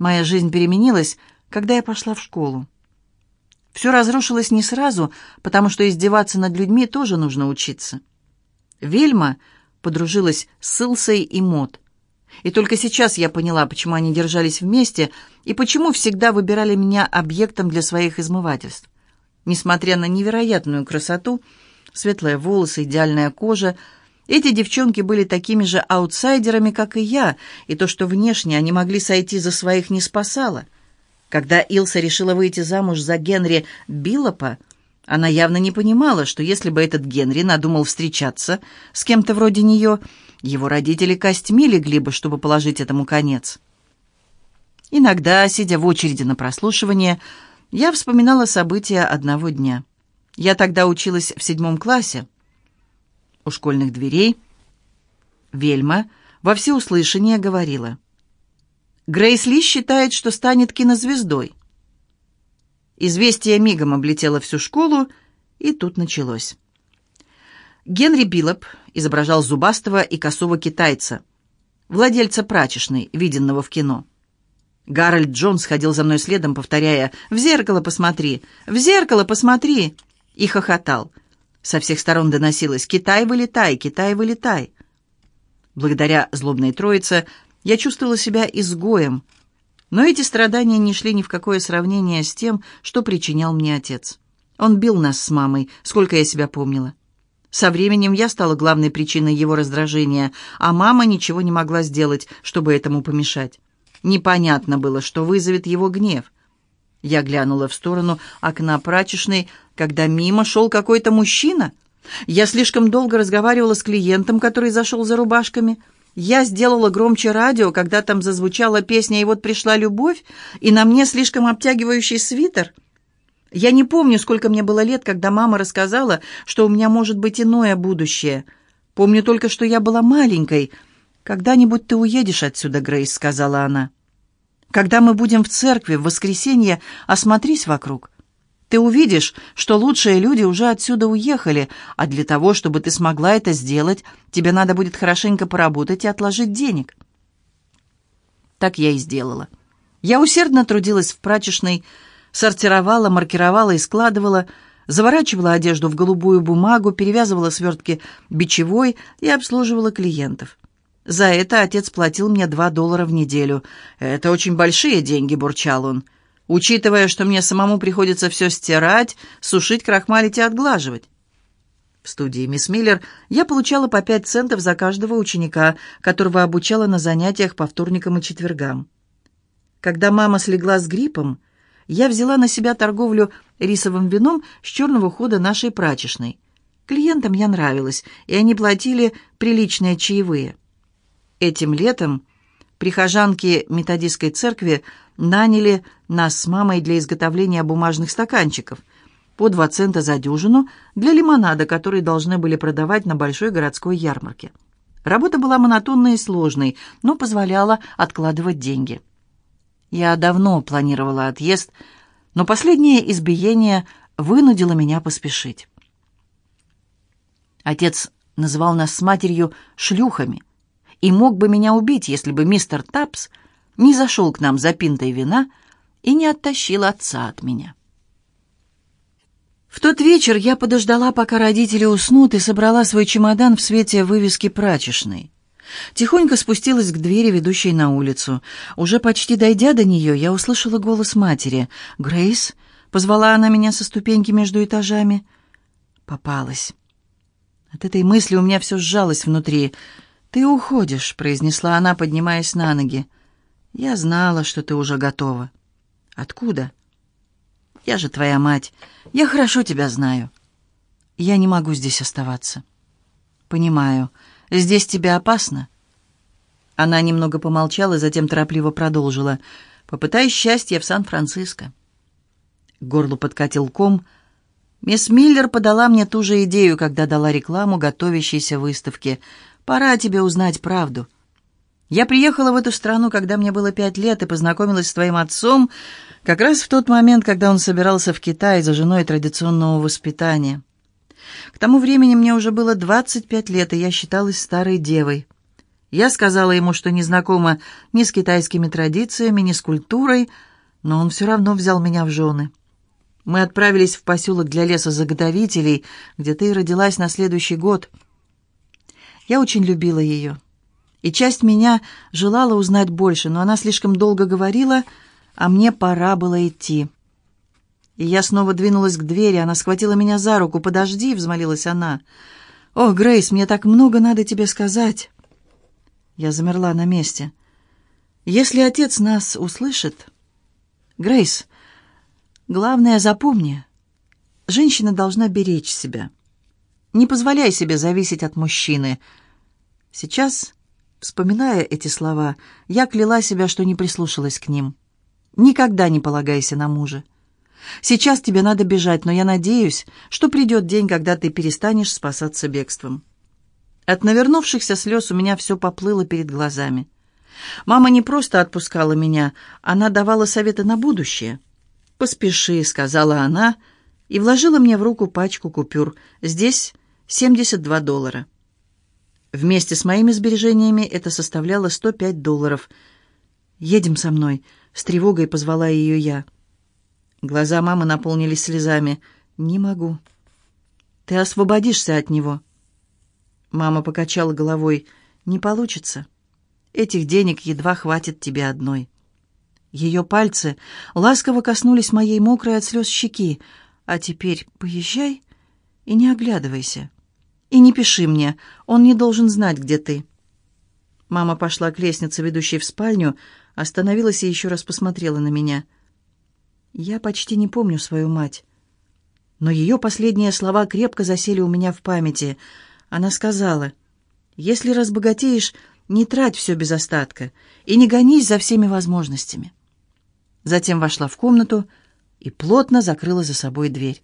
Моя жизнь переменилась, когда я пошла в школу. Все разрушилось не сразу, потому что издеваться над людьми тоже нужно учиться. Вельма подружилась с Илсой и Мот. И только сейчас я поняла, почему они держались вместе и почему всегда выбирали меня объектом для своих измывательств. Несмотря на невероятную красоту, светлые волосы, идеальная кожа, эти девчонки были такими же аутсайдерами, как и я, и то, что внешне они могли сойти за своих, не спасало. Когда Илса решила выйти замуж за Генри Биллопа, она явно не понимала, что если бы этот Генри надумал встречаться с кем-то вроде нее, его родители костьми легли бы, чтобы положить этому конец. Иногда, сидя в очереди на прослушивание, я вспоминала события одного дня. Я тогда училась в седьмом классе. У школьных дверей Вельма во всеуслышание говорила. «Грейс Ли считает, что станет кинозвездой». Известие мигом облетело всю школу, и тут началось. Генри Биллоп изображал зубастого и косого китайца, владельца прачечной, виденного в кино. Гарольд Джонс ходил за мной следом, повторяя «В зеркало посмотри! В зеркало посмотри!» и хохотал. Со всех сторон доносилось «Китай, вылетай! Китай, вылетай!» Благодаря злобной троице я чувствовала себя изгоем, но эти страдания не шли ни в какое сравнение с тем, что причинял мне отец. Он бил нас с мамой, сколько я себя помнила. Со временем я стала главной причиной его раздражения, а мама ничего не могла сделать, чтобы этому помешать. Непонятно было, что вызовет его гнев. Я глянула в сторону окна прачечной, когда мимо шел какой-то мужчина. Я слишком долго разговаривала с клиентом, который зашел за рубашками. Я сделала громче радио, когда там зазвучала песня «И вот пришла любовь», и на мне слишком обтягивающий свитер. Я не помню, сколько мне было лет, когда мама рассказала, что у меня может быть иное будущее. Помню только, что я была маленькой. «Когда-нибудь ты уедешь отсюда, Грейс», — сказала она. «Когда мы будем в церкви в воскресенье, осмотрись вокруг. Ты увидишь, что лучшие люди уже отсюда уехали, а для того, чтобы ты смогла это сделать, тебе надо будет хорошенько поработать и отложить денег». Так я и сделала. Я усердно трудилась в прачечной, сортировала, маркировала и складывала, заворачивала одежду в голубую бумагу, перевязывала свертки бичевой и обслуживала клиентов. За это отец платил мне два доллара в неделю. «Это очень большие деньги», — бурчал он. «Учитывая, что мне самому приходится все стирать, сушить, крахмалить и отглаживать». В студии «Мисс Миллер» я получала по пять центов за каждого ученика, которого обучала на занятиях по вторникам и четвергам. Когда мама слегла с гриппом, я взяла на себя торговлю рисовым вином с черного хода нашей прачечной. Клиентам я нравилась, и они платили приличные чаевые. Этим летом прихожанки методистской церкви наняли нас с мамой для изготовления бумажных стаканчиков по два цента за дюжину для лимонада, который должны были продавать на большой городской ярмарке. Работа была монотонной и сложной, но позволяла откладывать деньги. Я давно планировала отъезд, но последнее избиение вынудило меня поспешить. Отец называл нас с матерью «шлюхами» и мог бы меня убить, если бы мистер Тапс не зашел к нам за пинтой вина и не оттащил отца от меня. В тот вечер я подождала, пока родители уснут, и собрала свой чемодан в свете вывески прачечной. Тихонько спустилась к двери, ведущей на улицу. Уже почти дойдя до нее, я услышала голос матери. «Грейс?» — позвала она меня со ступеньки между этажами. Попалась. От этой мысли у меня все сжалось внутри. «Ты уходишь», — произнесла она, поднимаясь на ноги. «Я знала, что ты уже готова». «Откуда?» «Я же твоя мать. Я хорошо тебя знаю». «Я не могу здесь оставаться». «Понимаю». Здесь тебе опасно?» Она немного помолчала, затем торопливо продолжила. «Попытай счастье в Сан-Франциско». К горлу подкатил ком. Мисс Миллер подала мне ту же идею, когда дала рекламу готовящейся выставке. «Пора тебе узнать правду». Я приехала в эту страну, когда мне было пять лет, и познакомилась с твоим отцом как раз в тот момент, когда он собирался в Китай за женой традиционного воспитания. К тому времени мне уже было 25 лет, и я считалась старой девой. Я сказала ему, что не знакома ни с китайскими традициями, ни с культурой, но он все равно взял меня в жены. Мы отправились в поселок для лесозаготовителей, где ты родилась на следующий год. Я очень любила ее. И часть меня желала узнать больше, но она слишком долго говорила, а мне пора было идти. И я снова двинулась к двери, она схватила меня за руку. «Подожди», — взмолилась она. «О, Грейс, мне так много надо тебе сказать». Я замерла на месте. «Если отец нас услышит...» «Грейс, главное запомни, женщина должна беречь себя. Не позволяй себе зависеть от мужчины. Сейчас, вспоминая эти слова, я кляла себя, что не прислушалась к ним. Никогда не полагайся на мужа. Сейчас тебе надо бежать, но я надеюсь, что придет день, когда ты перестанешь спасаться бегством. От навернувшихся слез у меня все поплыло перед глазами. Мама не просто отпускала меня, она давала советы на будущее. «Поспеши», — сказала она, и вложила мне в руку пачку купюр. Здесь 72 доллара. Вместе с моими сбережениями это составляло 105 долларов. «Едем со мной», — с тревогой позвала ее я. Глаза мамы наполнились слезами. «Не могу». «Ты освободишься от него». Мама покачала головой. «Не получится. Этих денег едва хватит тебе одной». Ее пальцы ласково коснулись моей мокрой от слез щеки. «А теперь поезжай и не оглядывайся. И не пиши мне, он не должен знать, где ты». Мама пошла к лестнице, ведущей в спальню, остановилась и еще раз посмотрела на меня. Я почти не помню свою мать. Но ее последние слова крепко засели у меня в памяти — она сказала, «Если разбогатеешь, не трать все без остатка и не гонись за всеми возможностями». Затем вошла в комнату и плотно закрыла за собой дверь.